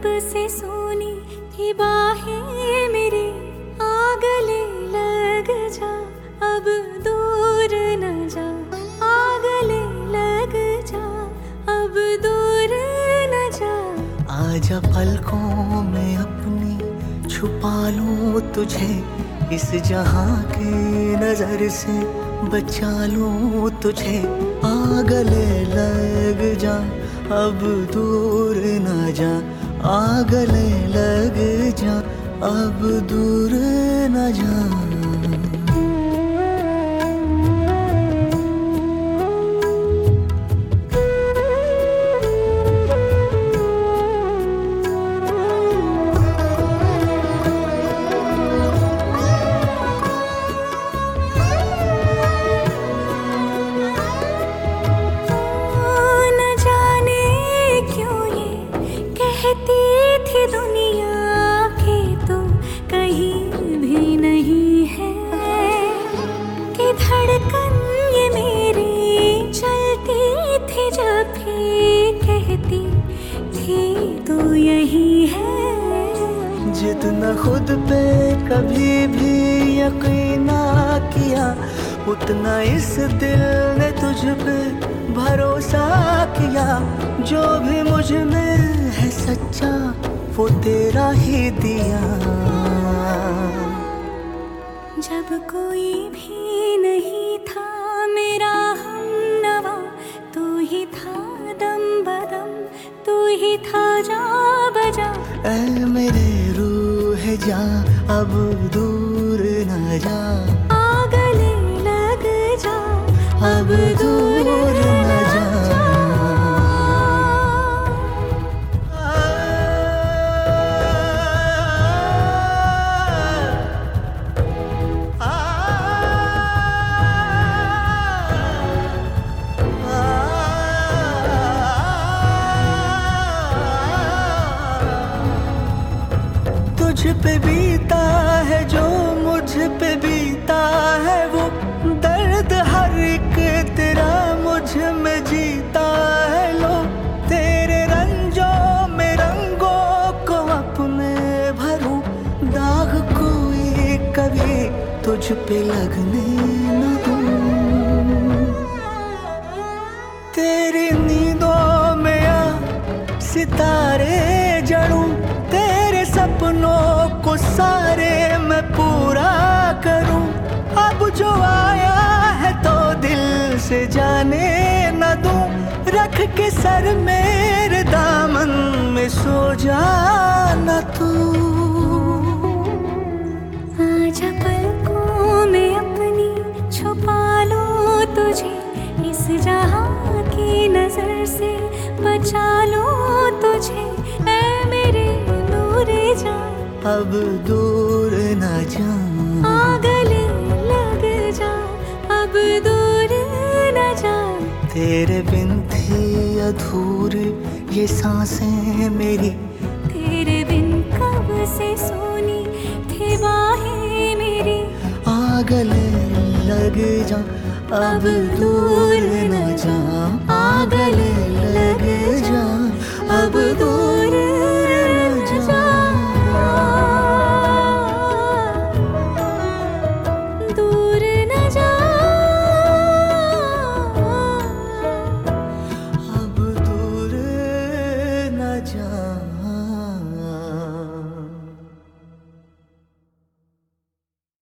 लब से सोनी थी बाहें मेरी आग ले लग जा, अब दूर न जा। आग ले लग जा, अब दूर न जा। आजा पलकों में अपनी छुपा लूँ तुझे, इस जहाँ के नज़र से बचा लूँ तुझे। आग ले लग जा, अब दूर न जा। आ गले लग जा अब दूर न जा जितना खुद पे कभी भी यकीन ना किया, उतना इस दिल ने तुझ पे भरोसा किया। जो भी मुझमें है सच्चा, वो तेरा ही दिया। जब कोई भी नहीं था मेरा हम नवा, तू ही था दम बदम, तू ही था जा बजा। ऐ मेरे रूह जा अब दूर न जा। तुझ पे बीता है, जो मुझ पे बीता है, वो दर्द हर एक तेरा मुझमें जीता है। लो, तेरे रंजों में रंगों को अपने भरूं, दाग कोई कभी तुझ पे लगने न तेरी नींदों में आ सितारे जड़ू, तेरे सपनों को सारे मैं पूरा करूँ। अब जो आया है तो दिल से जाने न दूँ। रख के सर मेरे अब दूर न जा गले लग जा अब दूर न जा। तेरे बिन थी अधूरी ये साँसें मेरी। तेरे बिन कब से सोनी थी बाहें मेरी। आ गले लग जा अब दूर न जा।